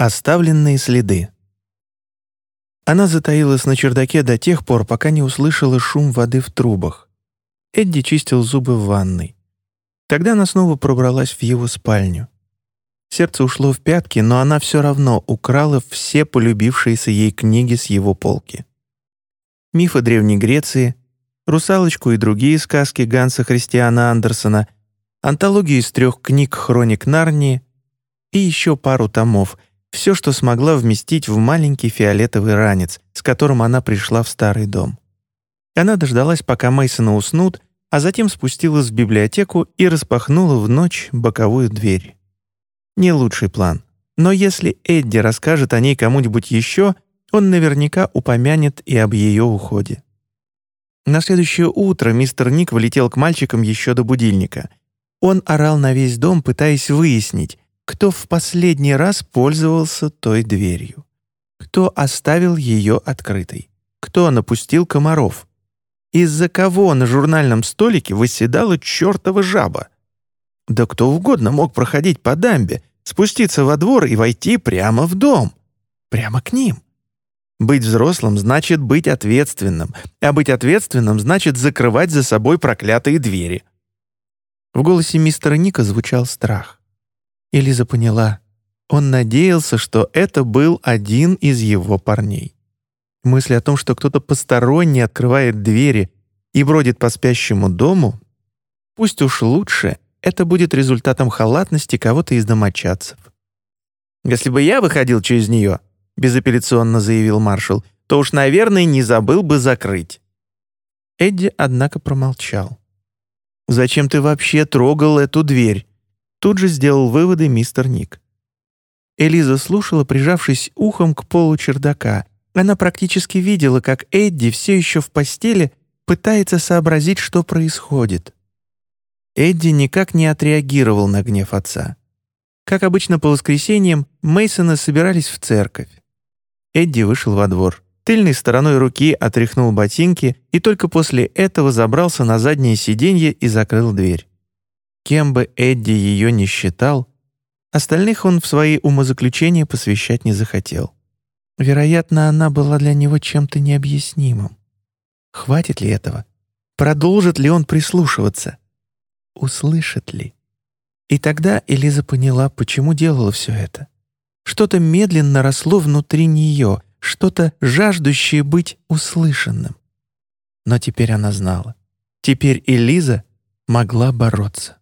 Оставленные следы. Она затаилась на чердаке до тех пор, пока не услышала шум воды в трубах. Эдди чистил зубы в ванной. Тогда она снова пробралась в его спальню. Сердце ушло в пятки, но она все равно украла все полюбившиеся ей книги с его полки. Мифы Древней Греции, «Русалочку» и другие сказки Ганса Христиана Андерсона, антологию из трех книг «Хроник Нарнии» и еще пару томов — все, что смогла вместить в маленький фиолетовый ранец, с которым она пришла в старый дом. Она дождалась, пока Мейсона уснут, а затем спустилась в библиотеку и распахнула в ночь боковую дверь. Не лучший план. Но если Эдди расскажет о ней кому-нибудь еще, он наверняка упомянет и об ее уходе. На следующее утро мистер Ник влетел к мальчикам еще до будильника. Он орал на весь дом, пытаясь выяснить, кто в последний раз пользовался той дверью, кто оставил ее открытой, кто напустил комаров, из-за кого на журнальном столике восседала чертова жаба. Да кто угодно мог проходить по дамбе, спуститься во двор и войти прямо в дом, прямо к ним. Быть взрослым значит быть ответственным, а быть ответственным значит закрывать за собой проклятые двери. В голосе мистера Ника звучал страх. Элиза поняла. Он надеялся, что это был один из его парней. Мысли о том, что кто-то посторонний открывает двери и бродит по спящему дому, пусть уж лучше, это будет результатом халатности кого-то из домочадцев. «Если бы я выходил через нее», — безапелляционно заявил маршал, «то уж, наверное, не забыл бы закрыть». Эдди, однако, промолчал. «Зачем ты вообще трогал эту дверь?» Тут же сделал выводы мистер Ник. Элиза слушала, прижавшись ухом к полу чердака. Она практически видела, как Эдди все еще в постели пытается сообразить, что происходит. Эдди никак не отреагировал на гнев отца. Как обычно по воскресеньям, Мейсоны собирались в церковь. Эдди вышел во двор. Тыльной стороной руки отряхнул ботинки и только после этого забрался на заднее сиденье и закрыл дверь. Кем бы Эдди ее не считал, остальных он в свои умозаключения посвящать не захотел. Вероятно, она была для него чем-то необъяснимым. Хватит ли этого? Продолжит ли он прислушиваться? Услышит ли? И тогда Элиза поняла, почему делала все это. Что-то медленно росло внутри нее, что-то жаждущее быть услышанным. Но теперь она знала. Теперь Элиза могла бороться.